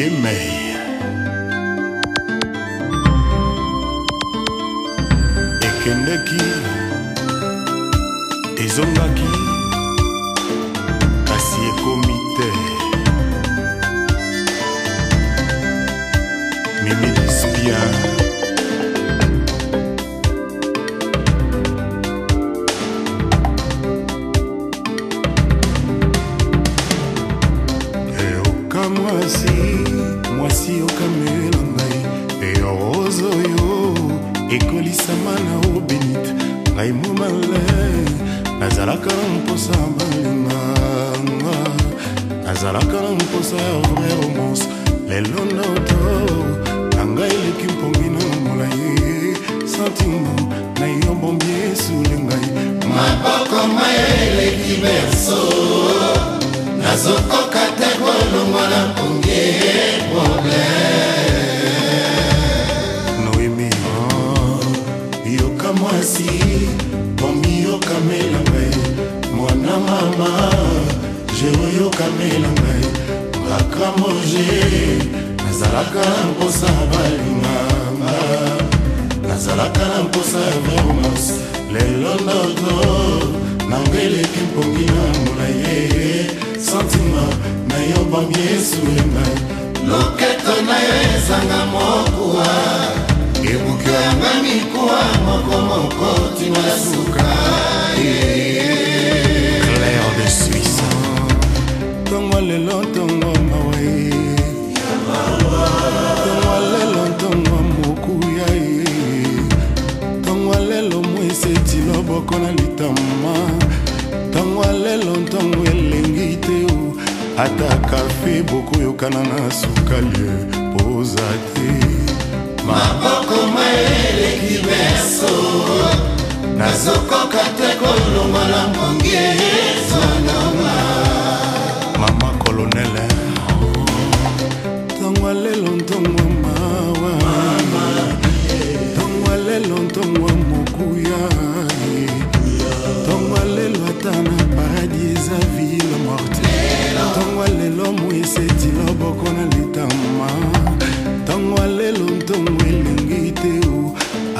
ye mei ekendeki ezongaki kasi ekomi te mimilisbia eokamwasi eh, esi okamelela ngai eya rose oyo ekolisama na obenite ngai momale nazalaka na mposa balinganga nazalaka na mposa ya vrai romance lelo ndoto na ngai eleki mpongino mwasi omiyokamela ngai mwana mama je oyokamela ngai makambo je nazalaka na mposa balinganga nazalaka na mposa ya vermos lelo ndoto nanga eleki mpongi na molaye santima na yo bambi esuye ngai loketo na yo ezanga mokuwa kama mikuwa moko moko ntina suka claire de suisse ntongo lelo ntongo mawa ntongo lelo ntongo mokuya ntongo lelo mweseti loboko na litama ntongo lelo ntongo elengi te ata kafe bokoyokana na sukalie poza te maboko ma eleki meso nazokoka te kolongola mongie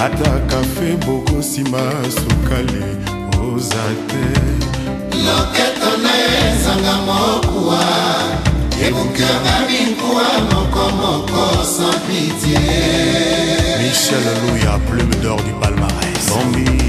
ata kafe bokosima sukali oza te loketo na ye ezanga mokuwa ebukaka minkuwa mokomoko sans pitie michel louya plume d'or du palmarès bambi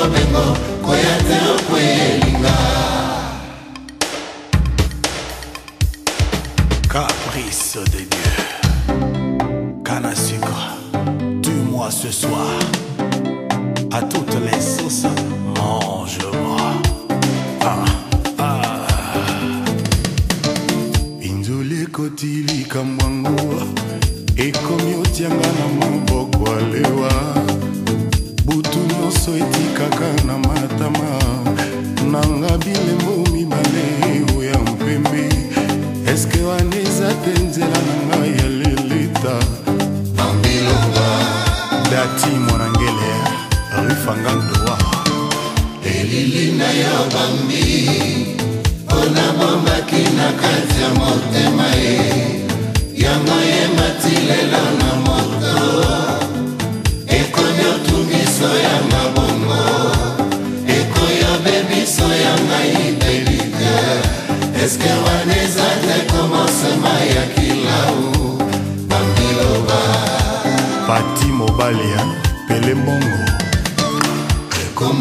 mapengo koyate okwelinga caprice de dieu canne à sucre tue-moi ce soir à toutes les sauces mange-moi ah, ah. inzoli ekoti likambwango ekomi otianga na maboko aleo na yo bambi mpona bomaki na kati ya motema ye yango yemati lelo na moto ekomi otungiso ya mabongo ekoyi obebiso ya ngai delike eske wana eza te komosema ya kilau bambiloba pati mobalia pele mbongo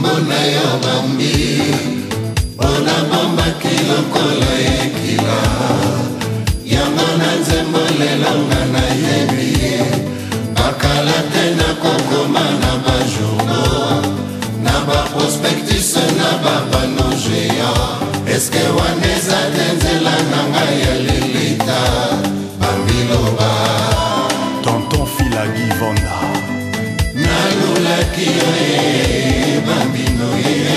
kombo na yo bambi mpona bombaki lokola ekila yango na nzembo lelonga nayebi bakala te na kokoma na bajourno na baprospectus na babano géant eske wana eza te nzela na ngai ya nakio ye bambino ye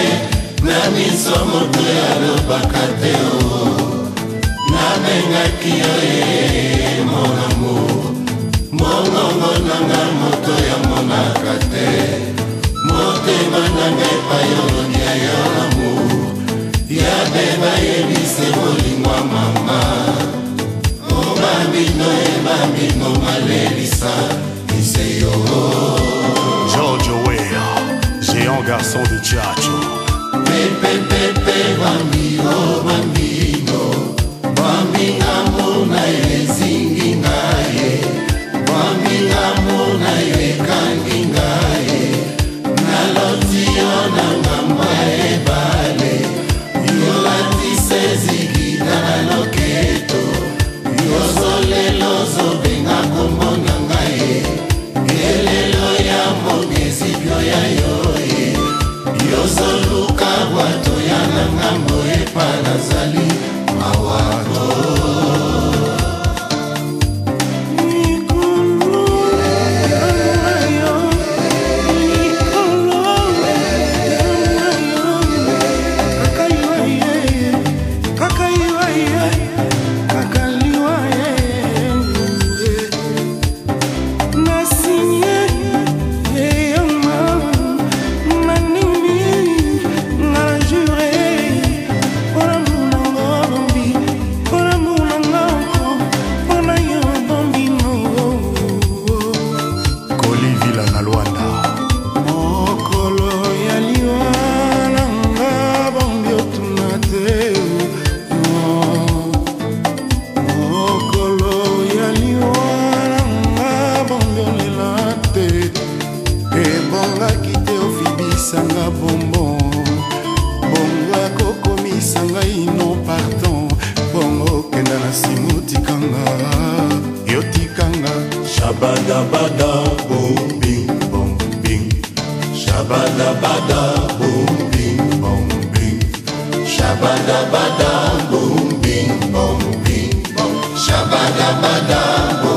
na miso moto alobaka te o nabengaki yo ye molamo mongongo nanga moto yamonaka te motema nanga epai olongia yo lamu yabeba yebisa Coração do teatro. God. yotikanga yotikanga shabadabada bombing bombing shabadabada bombing bombing shabadabada bombing bombing shabadabada bombing